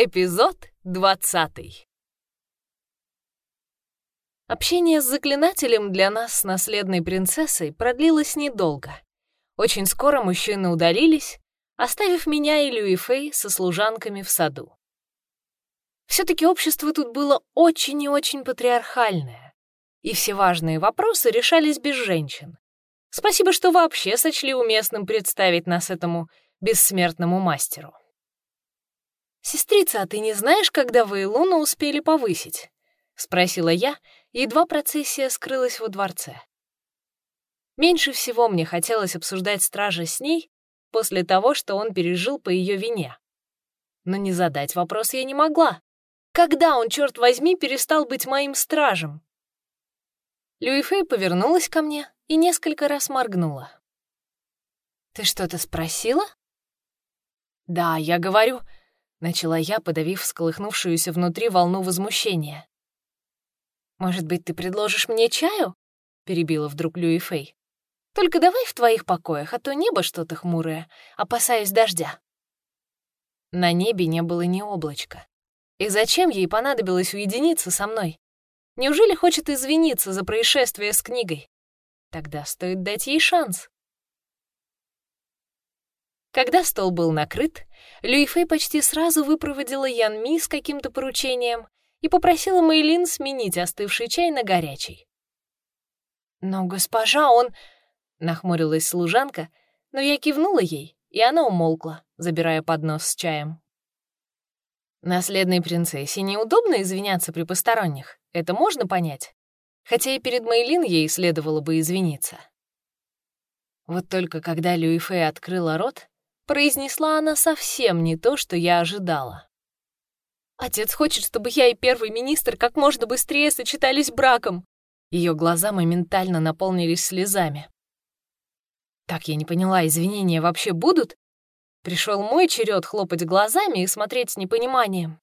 Эпизод 20. Общение с заклинателем для нас с наследной принцессой продлилось недолго. Очень скоро мужчины удалились, оставив меня и Люи со служанками в саду. Все-таки общество тут было очень и очень патриархальное, и все важные вопросы решались без женщин. Спасибо, что вообще сочли уместным представить нас этому бессмертному мастеру. «Сестрица, а ты не знаешь, когда вы и Луну успели повысить?» — спросила я, едва процессия скрылась во дворце. Меньше всего мне хотелось обсуждать стража с ней после того, что он пережил по ее вине. Но не задать вопрос я не могла. Когда он, черт возьми, перестал быть моим стражем? Люифей повернулась ко мне и несколько раз моргнула. «Ты что-то спросила?» «Да, я говорю», — начала я, подавив всколыхнувшуюся внутри волну возмущения. «Может быть, ты предложишь мне чаю?» — перебила вдруг Люи Фэй. «Только давай в твоих покоях, а то небо что-то хмурое, опасаюсь дождя». На небе не было ни облачка. И зачем ей понадобилось уединиться со мной? Неужели хочет извиниться за происшествие с книгой? Тогда стоит дать ей шанс. Когда стол был накрыт, Люифей почти сразу выпроводила Ян Ми с каким-то поручением и попросила Мэйлин сменить остывший чай на горячий. «Но, госпожа, он...» — нахмурилась служанка, но я кивнула ей, и она умолкла, забирая поднос с чаем. Наследной принцессе неудобно извиняться при посторонних, это можно понять. Хотя и перед Мэйлин ей следовало бы извиниться. Вот только когда Люифей открыла рот, произнесла она совсем не то, что я ожидала. Отец хочет, чтобы я и первый министр как можно быстрее сочетались браком. Ее глаза моментально наполнились слезами. Так я не поняла, извинения вообще будут? Пришел мой черед хлопать глазами и смотреть с непониманием.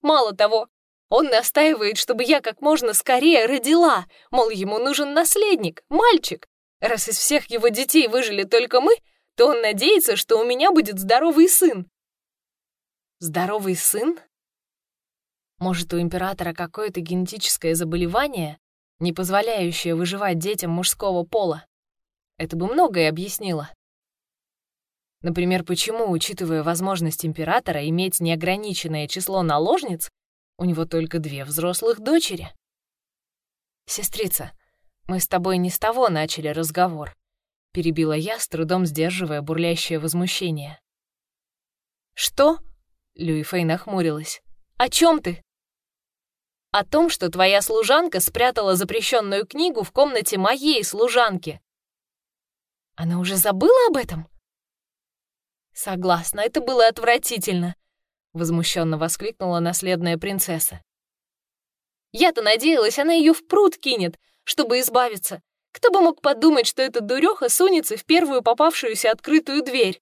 Мало того, он настаивает, чтобы я как можно скорее родила, мол, ему нужен наследник, мальчик. Раз из всех его детей выжили только мы, то он надеется, что у меня будет здоровый сын. Здоровый сын? Может, у императора какое-то генетическое заболевание, не позволяющее выживать детям мужского пола? Это бы многое объяснило. Например, почему, учитывая возможность императора иметь неограниченное число наложниц, у него только две взрослых дочери? «Сестрица, мы с тобой не с того начали разговор», — перебила я, с трудом сдерживая бурлящее возмущение. «Что?» Люи Фэй нахмурилась. «О чем ты?» «О том, что твоя служанка спрятала запрещенную книгу в комнате моей служанки». «Она уже забыла об этом?» «Согласна, это было отвратительно», — возмущенно воскликнула наследная принцесса. «Я-то надеялась, она ее в пруд кинет, чтобы избавиться. Кто бы мог подумать, что эта дуреха сунется в первую попавшуюся открытую дверь?»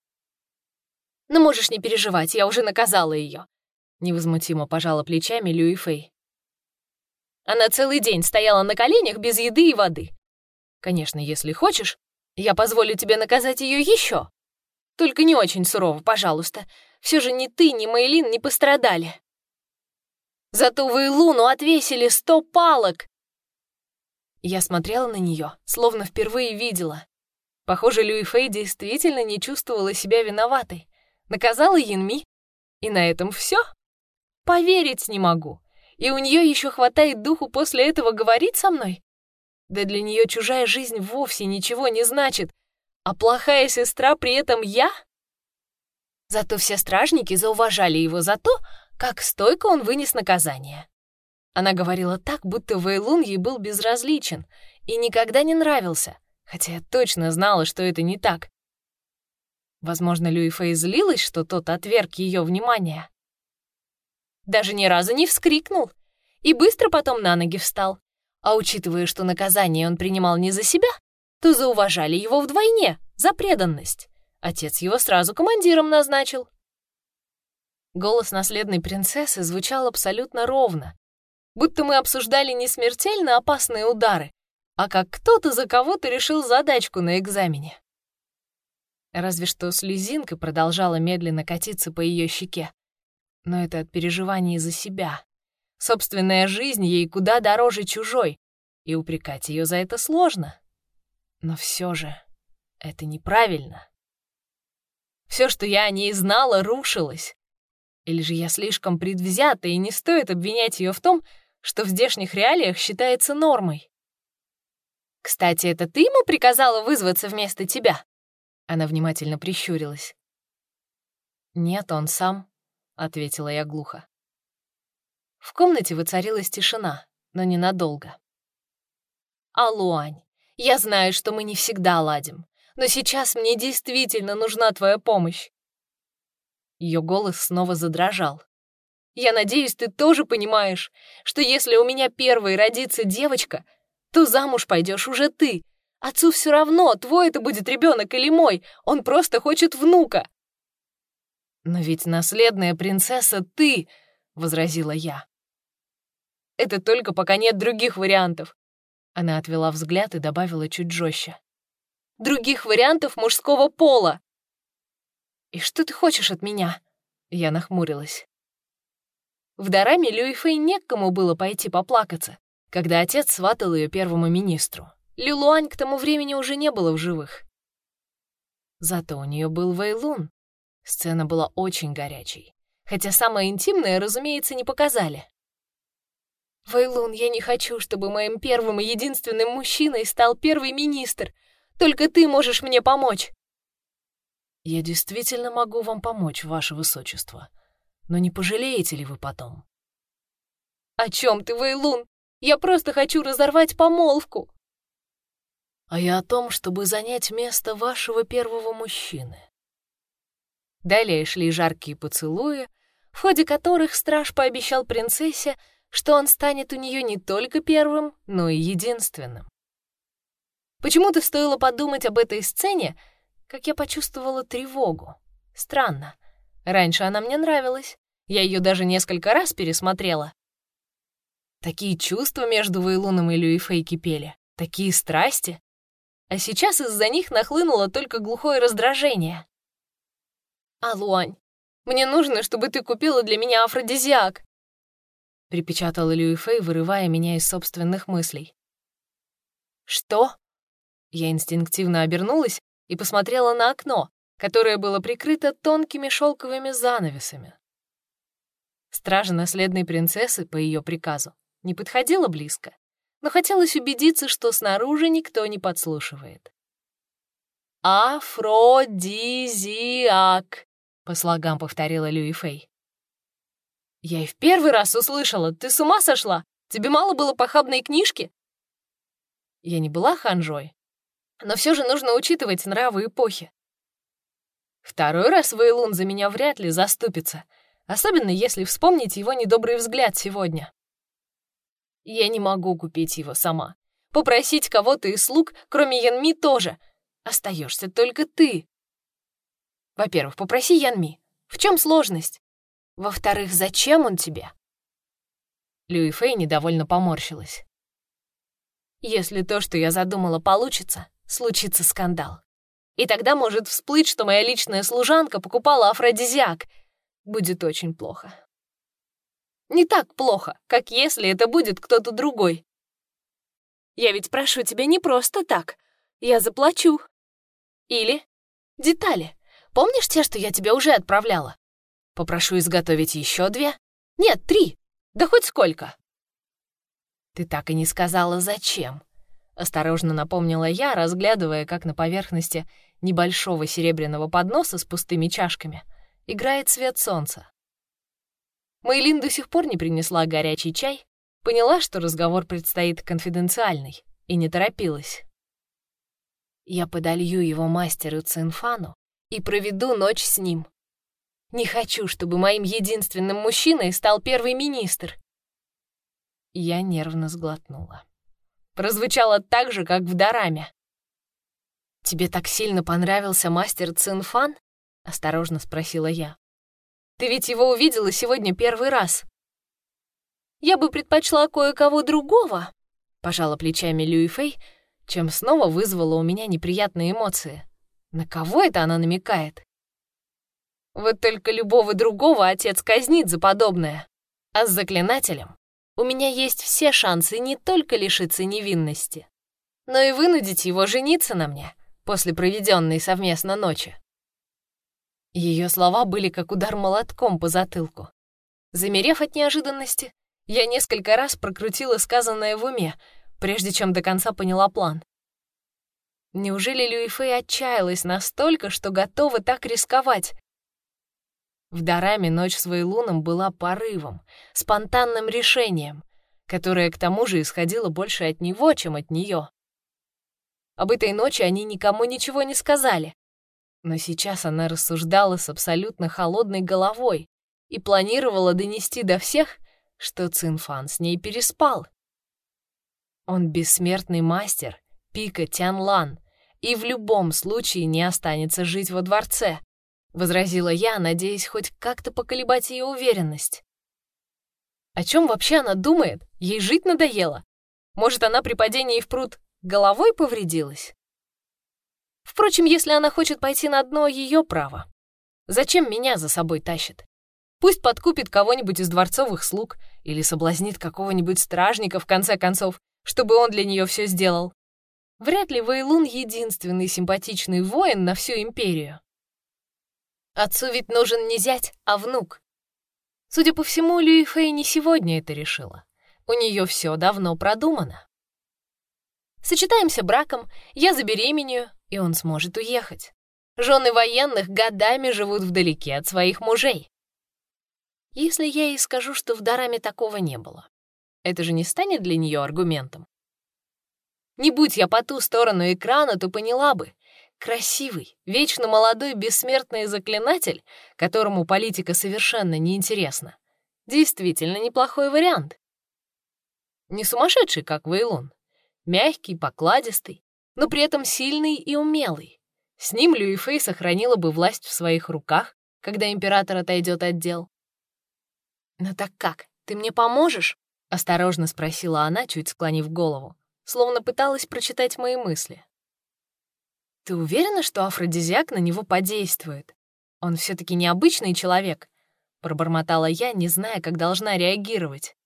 Но можешь не переживать, я уже наказала ее. Невозмутимо пожала плечами Люи Фэй. Она целый день стояла на коленях без еды и воды. Конечно, если хочешь, я позволю тебе наказать ее еще. Только не очень сурово, пожалуйста. Все же ни ты, ни Мейлин не пострадали. Зато вы Луну отвесили сто палок. Я смотрела на нее, словно впервые видела. Похоже, Люи Фэй действительно не чувствовала себя виноватой наказала Янми, и на этом все. Поверить не могу. И у нее еще хватает духу после этого говорить со мной? Да для нее чужая жизнь вовсе ничего не значит, а плохая сестра при этом я? Зато все стражники зауважали его за то, как стойко он вынес наказание. Она говорила так, будто Вейлун ей был безразличен и никогда не нравился, хотя я точно знала, что это не так. Возможно, Люи Фэй злилась, что тот отверг ее внимание. Даже ни разу не вскрикнул и быстро потом на ноги встал. А учитывая, что наказание он принимал не за себя, то зауважали его вдвойне, за преданность. Отец его сразу командиром назначил. Голос наследной принцессы звучал абсолютно ровно, будто мы обсуждали не смертельно опасные удары, а как кто-то за кого-то решил задачку на экзамене. Разве что слезинка продолжала медленно катиться по ее щеке. Но это от переживаний за себя. Собственная жизнь ей куда дороже чужой, и упрекать ее за это сложно. Но все же это неправильно. Все, что я о ней знала, рушилось. Или же я слишком предвзята, и не стоит обвинять ее в том, что в здешних реалиях считается нормой. «Кстати, это ты ему приказала вызваться вместо тебя?» Она внимательно прищурилась. «Нет, он сам», — ответила я глухо. В комнате воцарилась тишина, но ненадолго. «Алуань, я знаю, что мы не всегда ладим, но сейчас мне действительно нужна твоя помощь». Ее голос снова задрожал. «Я надеюсь, ты тоже понимаешь, что если у меня первой родится девочка, то замуж пойдешь уже ты. Отцу все равно, твой это будет ребенок или мой, он просто хочет внука. Но ведь наследная принцесса ты, возразила я. Это только пока нет других вариантов. Она отвела взгляд и добавила чуть жестче. Других вариантов мужского пола. И что ты хочешь от меня? Я нахмурилась. В Дараме Люифей некому было пойти поплакаться когда отец сватал ее первому министру. Лилуань к тому времени уже не было в живых. Зато у нее был Вейлун. Сцена была очень горячей. Хотя самое интимное, разумеется, не показали. «Вейлун, я не хочу, чтобы моим первым и единственным мужчиной стал первый министр. Только ты можешь мне помочь». «Я действительно могу вам помочь, ваше высочество. Но не пожалеете ли вы потом?» «О чем ты, Вейлун? Я просто хочу разорвать помолвку. А я о том, чтобы занять место вашего первого мужчины. Далее шли жаркие поцелуи, в ходе которых страж пообещал принцессе, что он станет у нее не только первым, но и единственным. Почему-то стоило подумать об этой сцене, как я почувствовала тревогу. Странно. Раньше она мне нравилась. Я ее даже несколько раз пересмотрела. Такие чувства между Вейлуном и Люифой кипели, такие страсти. А сейчас из-за них нахлынуло только глухое раздражение. «Алуань, мне нужно, чтобы ты купила для меня афродизиак», припечатала Люифей, вырывая меня из собственных мыслей. «Что?» Я инстинктивно обернулась и посмотрела на окно, которое было прикрыто тонкими шелковыми занавесами. Стража наследной принцессы, по ее приказу, не подходила близко, но хотелось убедиться, что снаружи никто не подслушивает. «Афродизиак», — по слогам повторила Люи Фэй. «Я и в первый раз услышала. Ты с ума сошла? Тебе мало было похабной книжки?» Я не была ханжой, но все же нужно учитывать нравы эпохи. Второй раз Вейлун за меня вряд ли заступится, особенно если вспомнить его недобрый взгляд сегодня. Я не могу купить его сама. Попросить кого-то из слуг, кроме Янми, тоже. Остаешься только ты. Во-первых, попроси Янми. В чем сложность? Во-вторых, зачем он тебе? Люи Фэй недовольно поморщилась. Если то, что я задумала, получится, случится скандал. И тогда может всплыть, что моя личная служанка покупала афродизиак. Будет очень плохо. Не так плохо, как если это будет кто-то другой. Я ведь прошу тебя не просто так. Я заплачу. Или детали. Помнишь те, что я тебе уже отправляла? Попрошу изготовить еще две? Нет, три. Да хоть сколько. Ты так и не сказала, зачем. Осторожно напомнила я, разглядывая, как на поверхности небольшого серебряного подноса с пустыми чашками играет свет солнца. Мэйлин до сих пор не принесла горячий чай, поняла, что разговор предстоит конфиденциальный, и не торопилась. Я подолью его мастеру Цинфану и проведу ночь с ним. Не хочу, чтобы моим единственным мужчиной стал первый министр. Я нервно сглотнула. Прозвучало так же, как в Дараме. «Тебе так сильно понравился мастер Цинфан?» — осторожно спросила я. Ты ведь его увидела сегодня первый раз. Я бы предпочла кое-кого другого, пожала плечами Люи Фэй, чем снова вызвала у меня неприятные эмоции. На кого это она намекает? Вот только любого другого отец казнит за подобное. А с заклинателем у меня есть все шансы не только лишиться невинности, но и вынудить его жениться на мне после проведенной совместно ночи. Ее слова были как удар молотком по затылку. Замерев от неожиданности, я несколько раз прокрутила сказанное в уме, прежде чем до конца поняла план. Неужели Люифей отчаялась настолько, что готова так рисковать? В Дараме ночь с Вейлуном была порывом, спонтанным решением, которое к тому же исходило больше от него, чем от нее. Об этой ночи они никому ничего не сказали. Но сейчас она рассуждала с абсолютно холодной головой и планировала донести до всех, что Цинфан с ней переспал. Он бессмертный мастер, Пика Тянлан, и в любом случае не останется жить во дворце, возразила я, надеясь хоть как-то поколебать ее уверенность. О чем вообще она думает? Ей жить надоело. Может, она при падении в пруд головой повредилась? Впрочем, если она хочет пойти на дно, ее право. Зачем меня за собой тащит? Пусть подкупит кого-нибудь из дворцовых слуг или соблазнит какого-нибудь стражника, в конце концов, чтобы он для нее все сделал. Вряд ли Вейлун единственный симпатичный воин на всю империю. Отцу ведь нужен не зять, а внук. Судя по всему, Люи Фэй не сегодня это решила. У нее все давно продумано. Сочетаемся браком, я забеременею, и он сможет уехать. Жены военных годами живут вдалеке от своих мужей. Если я ей скажу, что в Дараме такого не было, это же не станет для нее аргументом. Не будь я по ту сторону экрана, то поняла бы. Красивый, вечно молодой бессмертный заклинатель, которому политика совершенно неинтересна, действительно неплохой вариант. Не сумасшедший, как Вейлон, мягкий, покладистый, но при этом сильный и умелый. С ним Люифей сохранила бы власть в своих руках, когда император отойдет от дел. «Ну так как, ты мне поможешь?» — осторожно спросила она, чуть склонив голову, словно пыталась прочитать мои мысли. «Ты уверена, что афродизиак на него подействует? Он все таки необычный человек», — пробормотала я, не зная, как должна реагировать.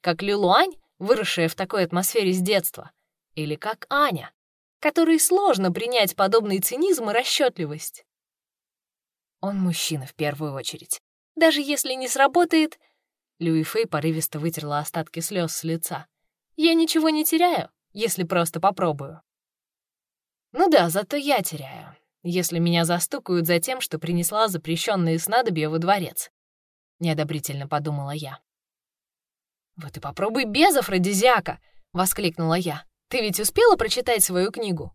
Как Люлуань, выросшая в такой атмосфере с детства, или как Аня, которой сложно принять подобный цинизм и расчетливость. Он мужчина в первую очередь. Даже если не сработает... Люи Фэй порывисто вытерла остатки слез с лица. Я ничего не теряю, если просто попробую. Ну да, зато я теряю, если меня застукают за тем, что принесла запрещенные снадобья во дворец. Неодобрительно подумала я. «Вот и попробуй без афродизиака!» — воскликнула я. «Ты ведь успела прочитать свою книгу?»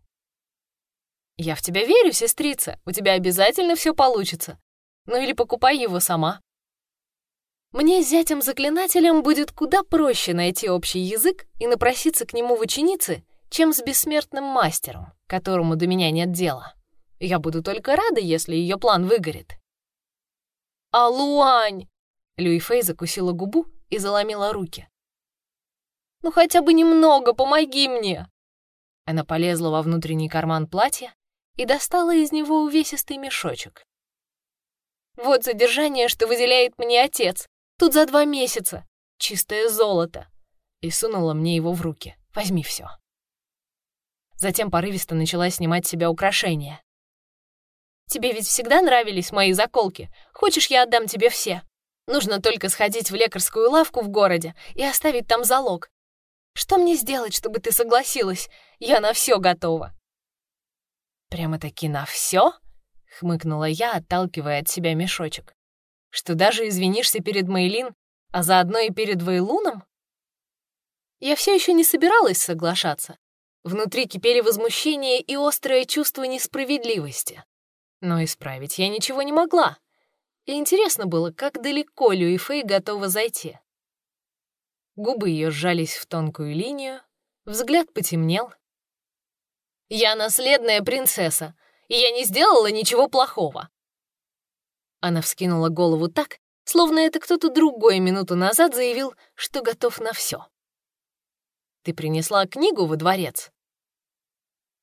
«Я в тебя верю, сестрица, у тебя обязательно все получится. Ну или покупай его сама». Мне с зятем-заклинателем будет куда проще найти общий язык и напроситься к нему в ученицы, чем с бессмертным мастером, которому до меня нет дела. Я буду только рада, если ее план выгорит. «Алуань!» Люифей закусила губу и заломила руки. «Ну хотя бы немного, помоги мне!» Она полезла во внутренний карман платья и достала из него увесистый мешочек. «Вот содержание, что выделяет мне отец. Тут за два месяца. Чистое золото. И сунула мне его в руки. Возьми все. Затем порывисто начала снимать себя украшения. Тебе ведь всегда нравились мои заколки. Хочешь, я отдам тебе все? Нужно только сходить в лекарскую лавку в городе и оставить там залог. Что мне сделать, чтобы ты согласилась? Я на все готова. Прямо-таки на все? хмыкнула я, отталкивая от себя мешочек. Что даже извинишься перед Мейлин, а заодно и перед Вейлуном? Я все еще не собиралась соглашаться. Внутри кипели возмущение и острое чувство несправедливости. Но исправить я ничего не могла. И интересно было, как далеко Люи Фэй готова зайти. Губы ее сжались в тонкую линию, взгляд потемнел. «Я наследная принцесса, и я не сделала ничего плохого. Она вскинула голову так, словно это кто-то другой минуту назад заявил, что готов на все. «Ты принесла книгу во дворец?»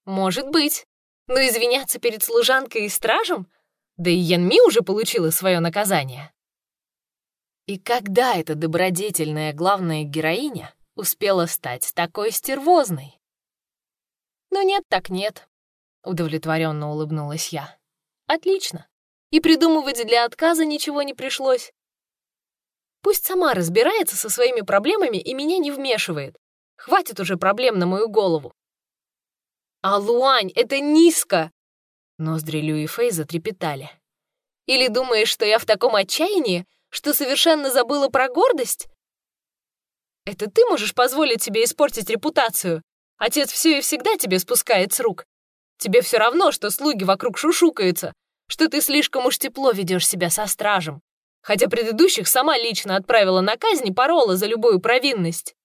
«Может быть. Но извиняться перед служанкой и стражем? Да и Янми уже получила свое наказание. И когда эта добродетельная главная героиня успела стать такой стервозной? Ну нет так нет, удовлетворенно улыбнулась я. Отлично. И придумывать для отказа ничего не пришлось. Пусть сама разбирается со своими проблемами и меня не вмешивает. Хватит уже проблем на мою голову. А Луань, это низко! Ноздри Люи Фэй затрепетали. Или думаешь, что я в таком отчаянии, что совершенно забыла про гордость? Это ты можешь позволить себе испортить репутацию? Отец все и всегда тебе спускает с рук. Тебе все равно, что слуги вокруг шушукаются, что ты слишком уж тепло ведешь себя со стражем, хотя предыдущих сама лично отправила на казнь и порола за любую провинность.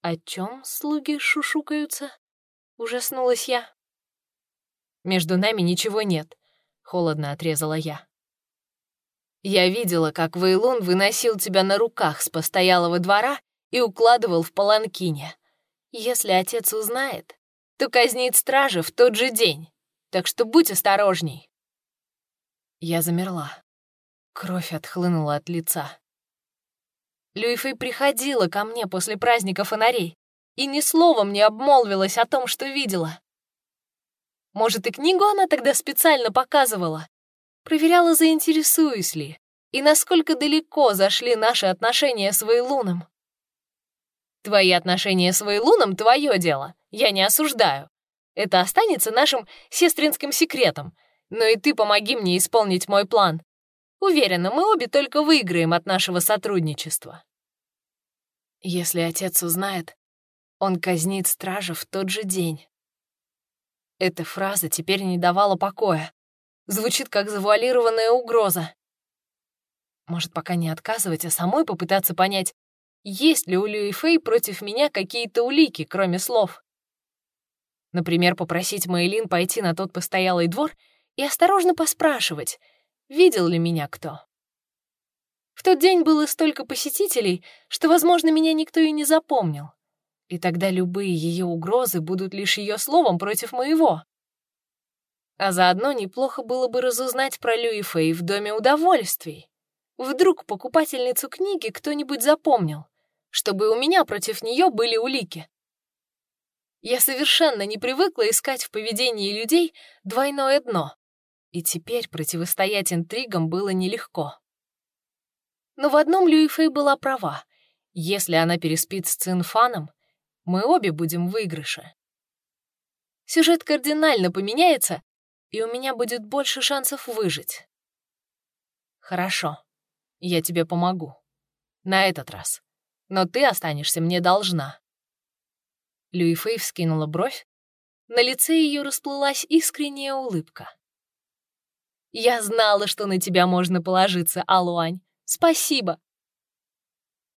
«О чем слуги шушукаются?» — ужаснулась я. «Между нами ничего нет», — холодно отрезала я. «Я видела, как Вейлун выносил тебя на руках с постоялого двора и укладывал в паланкине. Если отец узнает, то казнит стража в тот же день, так что будь осторожней». Я замерла. Кровь отхлынула от лица. Люйфэй приходила ко мне после праздника фонарей и ни словом не обмолвилась о том, что видела. Может, и книгу она тогда специально показывала? Проверяла, заинтересуюсь ли, и насколько далеко зашли наши отношения с Вейлуном. Твои отношения с Вейлуном — твое дело, я не осуждаю. Это останется нашим сестринским секретом, но и ты помоги мне исполнить мой план. Уверена, мы обе только выиграем от нашего сотрудничества. Если отец узнает, он казнит стража в тот же день. Эта фраза теперь не давала покоя. Звучит как завуалированная угроза. Может, пока не отказывать, а самой попытаться понять, есть ли у Люи Фэй против меня какие-то улики, кроме слов. Например, попросить Мэйлин пойти на тот постоялый двор и осторожно поспрашивать — видел ли меня кто. В тот день было столько посетителей, что, возможно, меня никто и не запомнил. И тогда любые ее угрозы будут лишь ее словом против моего. А заодно неплохо было бы разузнать про Люи Фэй в Доме удовольствий. Вдруг покупательницу книги кто-нибудь запомнил, чтобы у меня против нее были улики. Я совершенно не привыкла искать в поведении людей двойное дно. И теперь противостоять интригам было нелегко. Но в одном Люифей была права. Если она переспит с Цинфаном, мы обе будем в выигрыше. Сюжет кардинально поменяется, и у меня будет больше шансов выжить. Хорошо, я тебе помогу. На этот раз. Но ты останешься мне должна. Люифей вскинула бровь. На лице ее расплылась искренняя улыбка. Я знала, что на тебя можно положиться, Алуань. Спасибо.